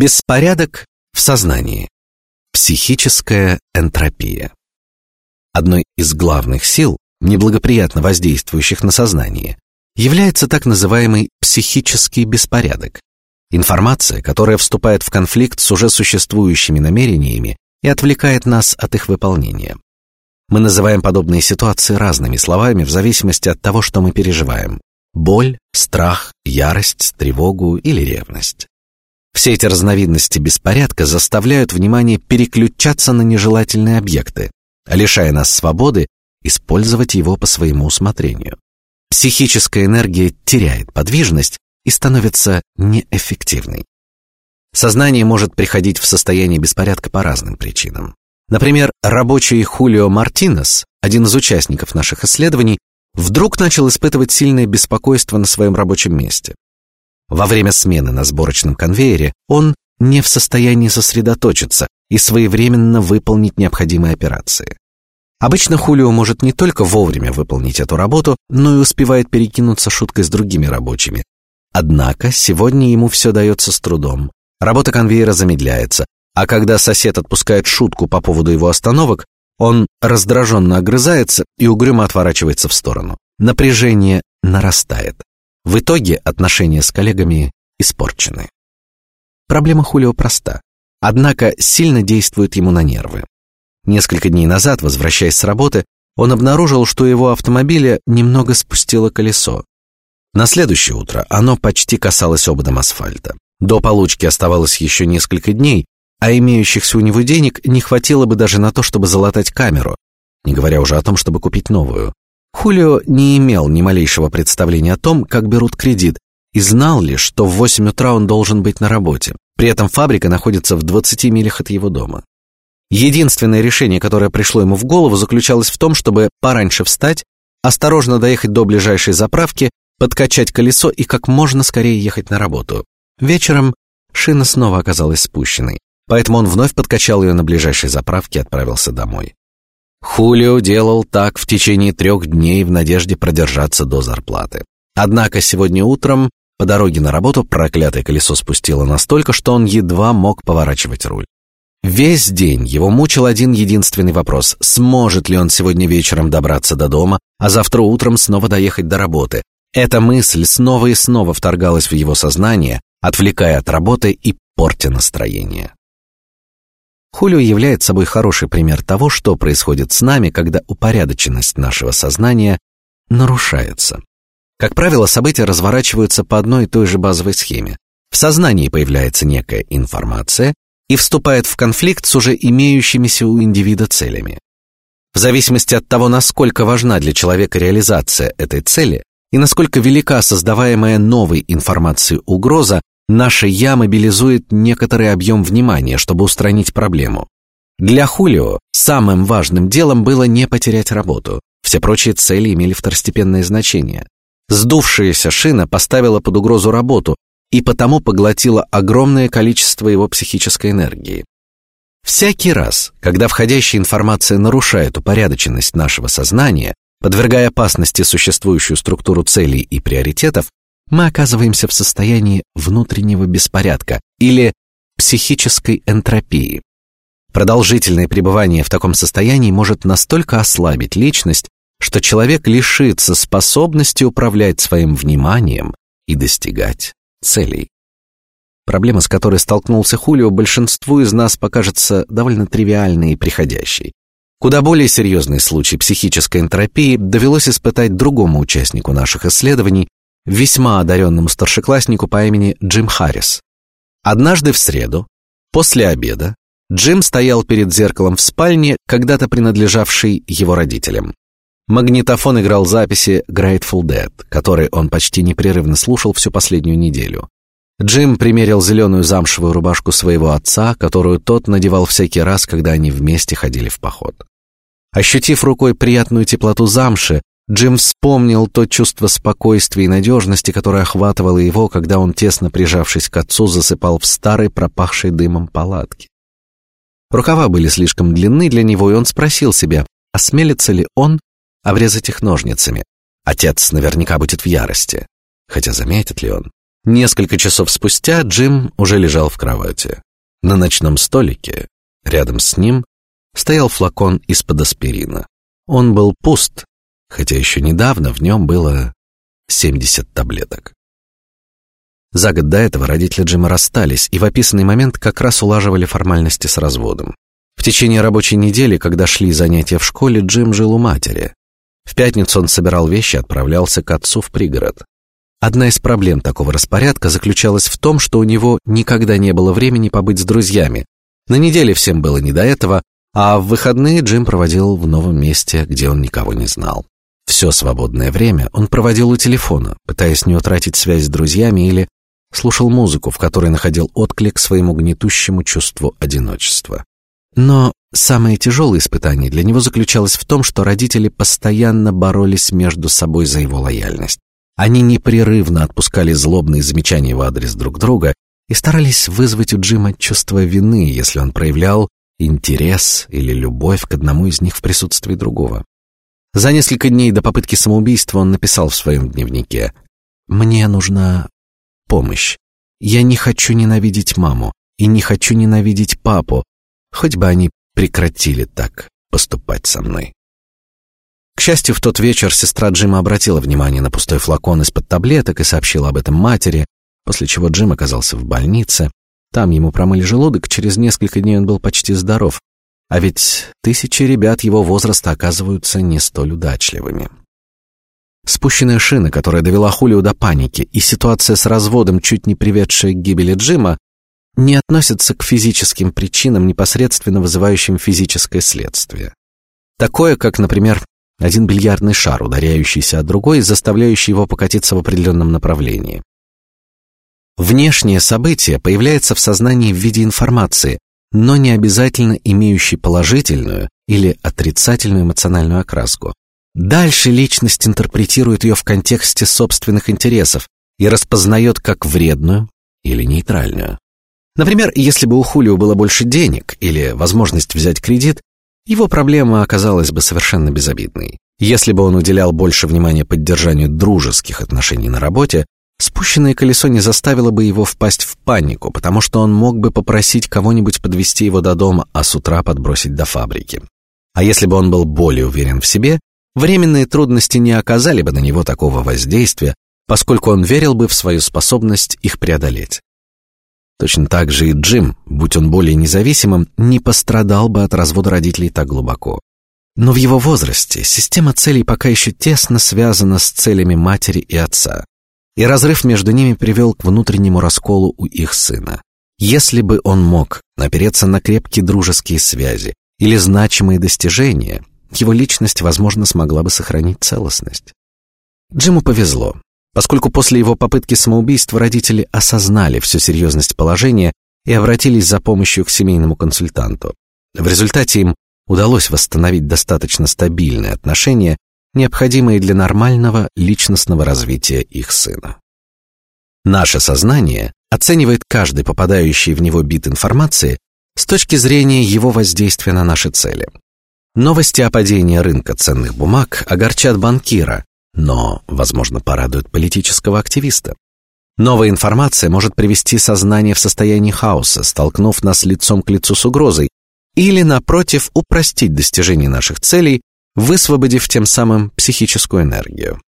Беспорядок в сознании. Психическая энтропия. Одной из главных сил, неблагоприятно воздействующих на сознание, является так называемый психический беспорядок. Информация, которая вступает в конфликт с уже существующими намерениями и отвлекает нас от их выполнения. Мы называем подобные ситуации разными словами в зависимости от того, что мы переживаем: боль, страх, ярость, тревогу или ревность. Все эти разновидности беспорядка заставляют внимание переключаться на нежелательные объекты, лишая нас свободы использовать его по своему усмотрению. Психическая энергия теряет подвижность и становится неэффективной. Сознание может приходить в состояние беспорядка по разным причинам. Например, рабочий Хулио Мартинес, один из участников наших исследований, вдруг начал испытывать сильное беспокойство на своем рабочем месте. Во время смены на сборочном конвейере он не в состоянии сосредоточиться и своевременно выполнить необходимые операции. Обычно Хулио может не только вовремя выполнить эту работу, но и успевает перекинуться шуткой с другими рабочими. Однако сегодня ему все дается с трудом. Работа конвейера замедляется, а когда сосед отпускает шутку по поводу его остановок, он раздраженно огрызается и угрюмо отворачивается в сторону. Напряжение нарастает. В итоге отношения с коллегами испорчены. Проблема Хулио проста, однако сильно действует ему на нервы. Несколько дней назад, возвращаясь с работы, он обнаружил, что его автомобиля немного спустило колесо. На следующее утро оно почти касалось ободом асфальта. До получки оставалось еще несколько дней, а имеющихся у него денег не хватило бы даже на то, чтобы залатать камеру, не говоря уже о том, чтобы купить новую. Хулио не имел ни малейшего представления о том, как берут кредит, и знал лишь, что в восемь утра он должен быть на работе. При этом фабрика находится в 20 милях от его дома. Единственное решение, которое пришло ему в голову, заключалось в том, чтобы пораньше встать, осторожно доехать до ближайшей заправки, подкачать колесо и как можно скорее ехать на работу. Вечером шина снова оказалась спущенной, поэтому он вновь подкачал ее на ближайшей заправке и отправился домой. Хулио делал так в течение трех дней в надежде продержаться до зарплаты. Однако сегодня утром по дороге на работу проклятое колесо спустило настолько, что он едва мог поворачивать руль. Весь день его мучил один единственный вопрос: сможет ли он сегодня вечером добраться до дома, а завтра утром снова доехать до работы. Эта мысль снова и снова вторгалась в его сознание, отвлекая от работы и портя настроение. Хулио является собой хороший пример того, что происходит с нами, когда упорядоченность нашего сознания нарушается. Как правило, события разворачиваются по одной и той же базовой схеме. В сознании появляется некая информация и вступает в конфликт с уже имеющимися у индивида целями. В зависимости от того, насколько важна для человека реализация этой цели и насколько велика создаваемая новой информацией угроза, наше я мобилизует некоторый объем внимания, чтобы устранить проблему. Для Хулио самым важным делом было не потерять работу. Все прочие цели имели второстепенное значение. Сдувшаяся шина поставила под угрозу работу и потому поглотила огромное количество его психической энергии. Всякий раз, когда входящая информация нарушает упорядоченность нашего сознания, подвергая опасности существующую структуру целей и приоритетов, мы оказываемся в состоянии внутреннего беспорядка или психической энтропии. Продолжительное пребывание в таком состоянии может настолько ослабить личность, что человек лишится способности управлять своим вниманием и достигать целей. Проблема, с которой столкнулся Хулио, большинству из нас покажется довольно тривиальной и приходящей. Куда более серьезный случай психической энтропии довелось испытать другому участнику наших исследований, весьма одаренному старшекласснику по имени Джим Харрис. Однажды в среду, после обеда, Джим стоял перед зеркалом в спальне, когда-то принадлежавшей его родителям. Магнитофон играл записи Grateful Dead, которые он почти непрерывно слушал всю последнюю неделю. Джим примерил зеленую замшевую рубашку своего отца, которую тот надевал всякий раз, когда они вместе ходили в поход. Ощутив рукой приятную теплоту замши, Джим вспомнил то чувство спокойствия и надежности, которое охватывало его, когда он тесно прижавшись к отцу засыпал в старой пропахшей дымом палатке. Рукава были слишком длинны для него, и он спросил себя, осмелится ли он обрезать их ножницами. Отец наверняка будет в ярости. Хотя заметит ли он? Несколько часов спустя Джим уже лежал в кровати. На ночном столике, рядом с ним, стоял флакон из-под аспирина. Он был пуст, хотя еще недавно в нем было 70 таблеток. За год до этого родители Джима расстались и в описанный момент как раз улаживали формальности с разводом. В течение рабочей недели, когда шли занятия в школе, Джим жил у матери. В пятницу он собирал вещи и отправлялся к отцу в пригород. Одна из проблем такого распорядка заключалась в том, что у него никогда не было времени побыть с друзьями. На неделе всем было не до этого, а в выходные Джим проводил в новом месте, где он никого не знал. Все свободное время он проводил у телефона, пытаясь не утратить связь с друзьями или слушал музыку, в которой находил отклик своему гнетущему чувству одиночества. Но самое тяжелое испытание для него заключалось в том, что родители постоянно боролись между собой за его лояльность. Они непрерывно отпускали злобные замечания в адрес друг друга и старались вызвать у Джима чувство вины, если он проявлял интерес или любовь к одному из них в присутствии другого. За несколько дней до попытки самоубийства он написал в своем дневнике: "Мне нужна помощь. Я не хочу ненавидеть маму и не хочу ненавидеть папу, хоть бы они прекратили так поступать со мной". К счастью, в тот вечер сестра Джима обратила внимание на пустой флакон из-под таблеток и сообщила об этом матери, после чего Джим оказался в больнице. Там ему промыли желудок, через несколько дней он был почти здоров. А ведь тысячи ребят его возраста оказываются не столь удачливыми. Спущенная шина, которая довела Хулио до паники, и ситуация с разводом, чуть не приведшая к гибели Джима, не относятся к физическим причинам, непосредственно вызывающим физическое следствие. Такое, как, например, один бильярдный шар, ударяющийся о другой, заставляющий его покатиться в определенном направлении. Внешнее событие появляется в сознании в виде информации, но не обязательно имеющей положительную или отрицательную эмоциональную окраску. Дальше личность интерпретирует ее в контексте собственных интересов и распознает как вредную или нейтральную. Например, если бы у Хулио было больше денег или возможность взять кредит, его проблема оказалась бы совершенно безобидной. Если бы он уделял больше внимания поддержанию дружеских отношений на работе, спущенное колесо не заставило бы его впасть в панику, потому что он мог бы попросить кого-нибудь подвести его до дома, а с утра подбросить до фабрики. А если бы он был более уверен в себе, временные трудности не оказали бы на него такого воздействия, поскольку он верил бы в свою способность их преодолеть. Точно так же и Джим, будь он более независимым, не пострадал бы от развода родителей так глубоко. Но в его возрасте система целей пока еще тесно связана с целями матери и отца, и разрыв между ними привел к внутреннему расколу у их сына. Если бы он мог напереться на крепкие дружеские связи или значимые достижения, его личность, возможно, смогла бы сохранить целостность. Джиму повезло. Поскольку после его попытки самоубийства родители осознали всю серьезность положения и обратились за помощью к семейному консультанту. В результате им удалось восстановить достаточно стабильные отношения, необходимые для нормального личностного развития их сына. Наше сознание оценивает каждый попадающий в него бит информации с точки зрения его воздействия на наши цели. Новости о падении рынка ценных бумаг огорчат банкира, но, возможно, порадует политического активиста. Новая информация может привести сознание в состояние хаоса, столкнув нас лицом к лицу с угрозой, или, напротив, упростить достижение наших целей, высвободив тем самым психическую энергию.